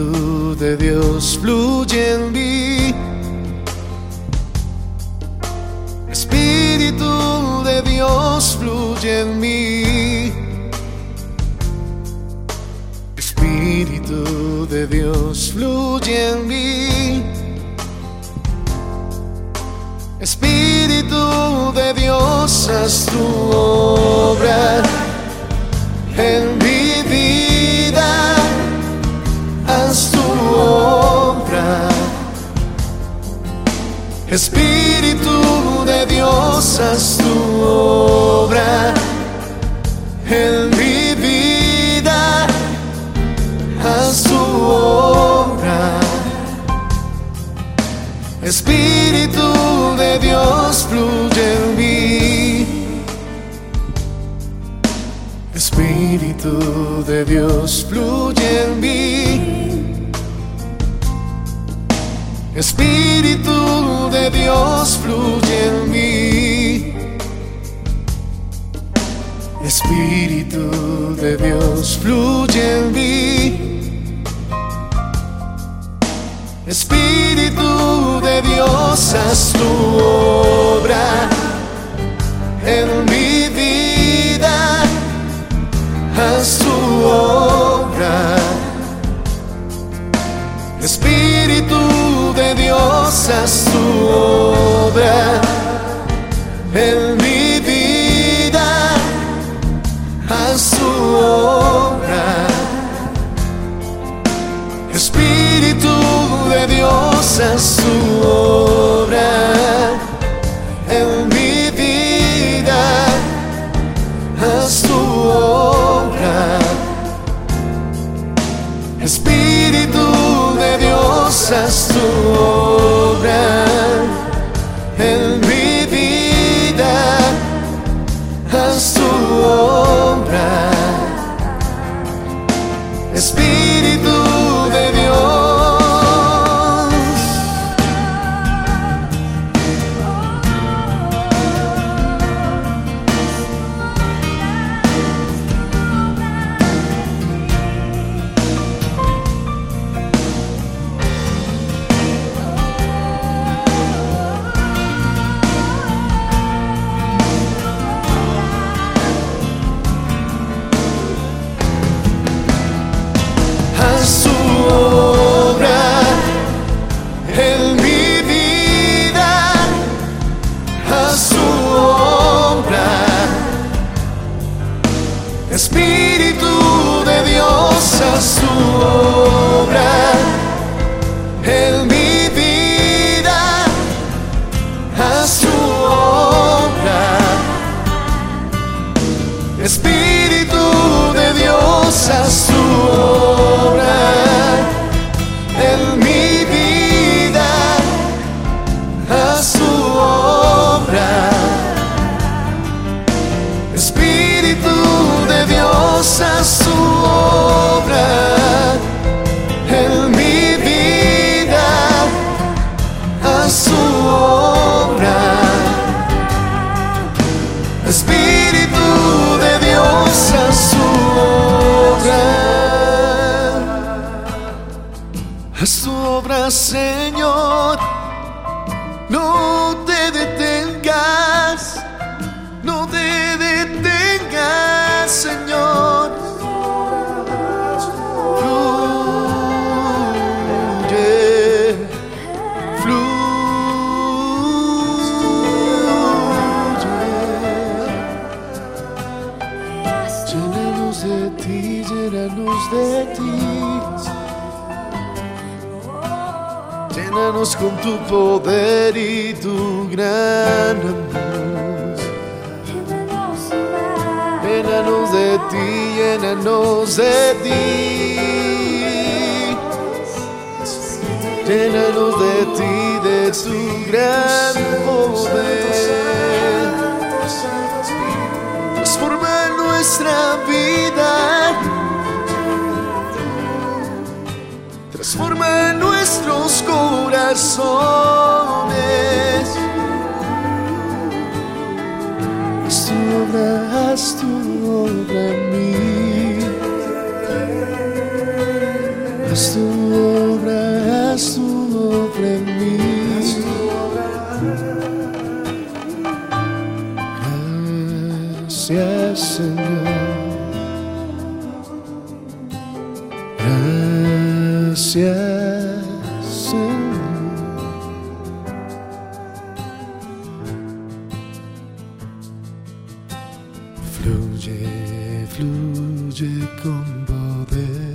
Espíritu de Dios fluye en mí. Espíritu de Dios fluye en mí. Espíritu de Dios fluye en mí. Espíritu de Dios, haz tu obra Espíritu de Dios, haz tu obra en mi vida. Haz tu obra. Espíritu de Dios fluye en mí. Espíritu de Dios fluye en mí. Espíritu de Dios fluye en mí. Espíritu de Dios fluye en mí. Espíritu de Dios, haz tu Haz tu obra en mi vida. Haz tu obra. Espíritu de Dios, haz tu obra en mi vida. Haz tu obra. Espíritu Espíritu de Dios, haz tu obra. Haz tu obra, Señor. No de ti. Llénanos con tu poder y tu gran amor. Llénanos de ti, llénanos de ti. Llénanos de ti, de tu gran poder. corazones. Haz tu obra, haz tu obra en mí. Haz tu obra, haz tu obra en mí. Gracias, Señor. Gracias. Fluye, con poder.